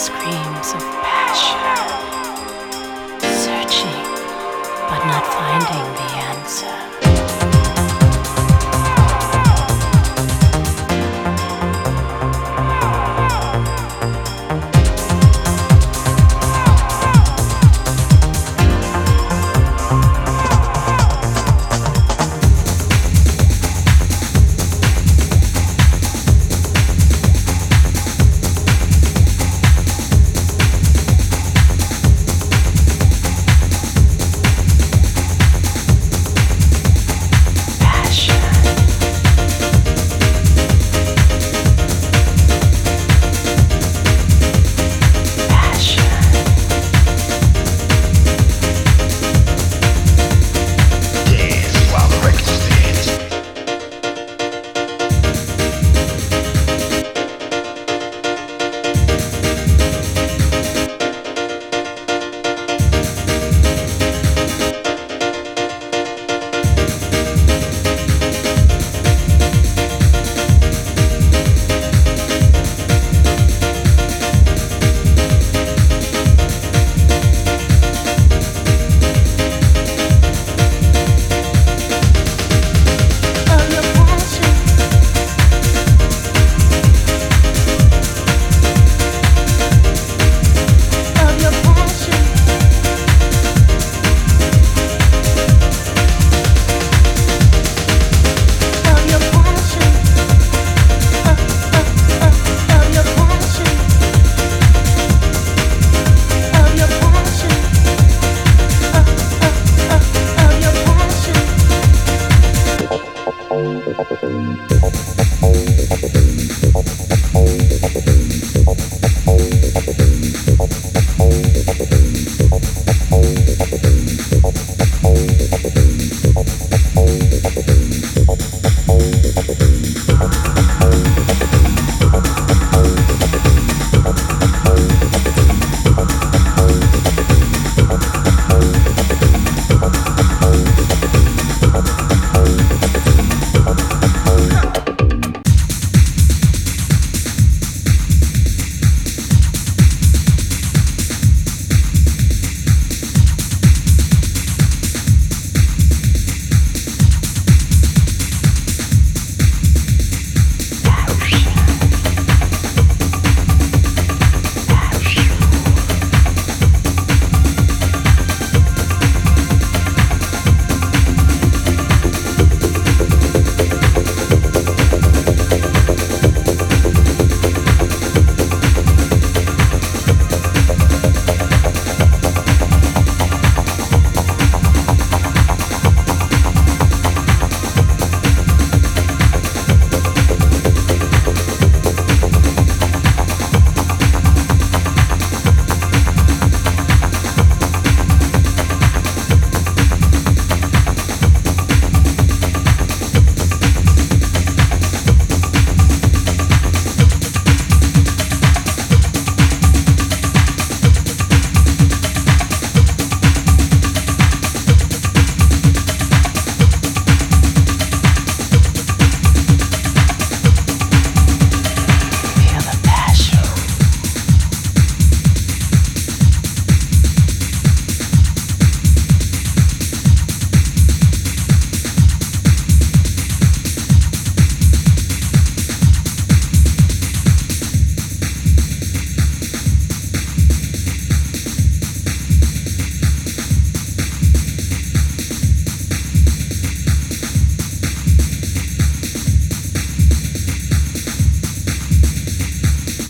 screams of passion, searching but not finding the answer.